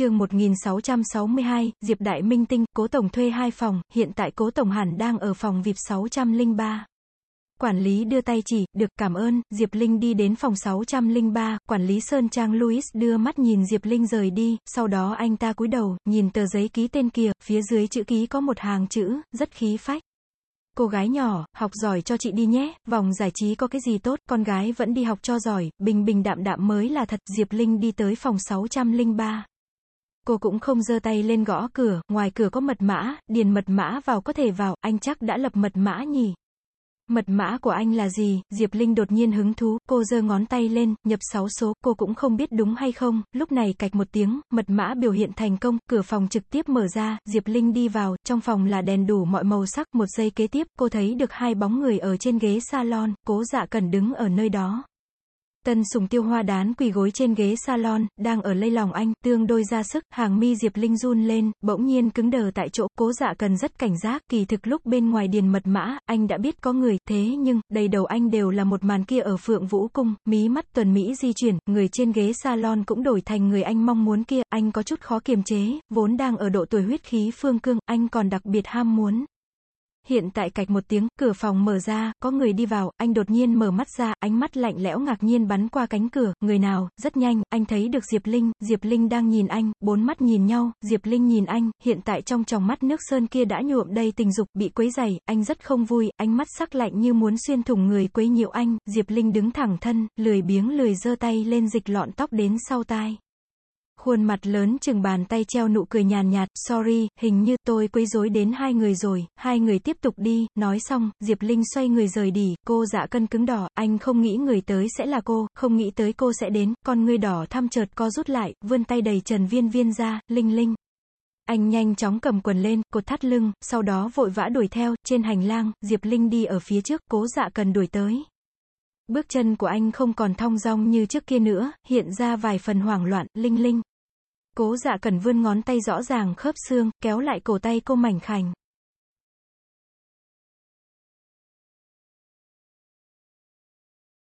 chương 1662, Diệp Đại Minh Tinh, Cố Tổng thuê hai phòng, hiện tại Cố Tổng hẳn đang ở phòng VIP 603. Quản lý đưa tay chỉ, được cảm ơn, Diệp Linh đi đến phòng 603, quản lý Sơn Trang Louis đưa mắt nhìn Diệp Linh rời đi, sau đó anh ta cúi đầu, nhìn tờ giấy ký tên kia, phía dưới chữ ký có một hàng chữ, rất khí phách. Cô gái nhỏ, học giỏi cho chị đi nhé, vòng giải trí có cái gì tốt, con gái vẫn đi học cho giỏi, bình bình đạm đạm mới là thật, Diệp Linh đi tới phòng 603. Cô cũng không giơ tay lên gõ cửa, ngoài cửa có mật mã, điền mật mã vào có thể vào, anh chắc đã lập mật mã nhỉ. Mật mã của anh là gì? Diệp Linh đột nhiên hứng thú, cô giơ ngón tay lên, nhập 6 số, cô cũng không biết đúng hay không, lúc này cạch một tiếng, mật mã biểu hiện thành công, cửa phòng trực tiếp mở ra, Diệp Linh đi vào, trong phòng là đèn đủ mọi màu sắc, một giây kế tiếp, cô thấy được hai bóng người ở trên ghế salon, cố dạ cần đứng ở nơi đó. Tân sùng tiêu hoa đán quỳ gối trên ghế salon, đang ở lây lòng anh, tương đôi ra sức, hàng mi Diệp Linh run lên, bỗng nhiên cứng đờ tại chỗ, cố dạ cần rất cảnh giác, kỳ thực lúc bên ngoài điền mật mã, anh đã biết có người, thế nhưng, đầy đầu anh đều là một màn kia ở phượng vũ cung, mí mắt tuần Mỹ di chuyển, người trên ghế salon cũng đổi thành người anh mong muốn kia, anh có chút khó kiềm chế, vốn đang ở độ tuổi huyết khí phương cương, anh còn đặc biệt ham muốn. Hiện tại cạch một tiếng, cửa phòng mở ra, có người đi vào, anh đột nhiên mở mắt ra, ánh mắt lạnh lẽo ngạc nhiên bắn qua cánh cửa, người nào, rất nhanh, anh thấy được Diệp Linh, Diệp Linh đang nhìn anh, bốn mắt nhìn nhau, Diệp Linh nhìn anh, hiện tại trong tròng mắt nước sơn kia đã nhuộm đầy tình dục, bị quấy dày, anh rất không vui, ánh mắt sắc lạnh như muốn xuyên thủng người quấy nhiễu anh, Diệp Linh đứng thẳng thân, lười biếng lười giơ tay lên dịch lọn tóc đến sau tai. Khuôn mặt lớn chừng bàn tay treo nụ cười nhàn nhạt, sorry, hình như tôi quấy rối đến hai người rồi, hai người tiếp tục đi, nói xong, Diệp Linh xoay người rời đi, cô dạ cân cứng đỏ, anh không nghĩ người tới sẽ là cô, không nghĩ tới cô sẽ đến, con ngươi đỏ thăm chợt co rút lại, vươn tay đầy trần viên viên ra, Linh Linh. Anh nhanh chóng cầm quần lên, cột thắt lưng, sau đó vội vã đuổi theo, trên hành lang, Diệp Linh đi ở phía trước, cố dạ cần đuổi tới. Bước chân của anh không còn thong dong như trước kia nữa, hiện ra vài phần hoảng loạn, Linh Linh. Cố dạ cần vươn ngón tay rõ ràng khớp xương, kéo lại cổ tay cô mảnh khảnh.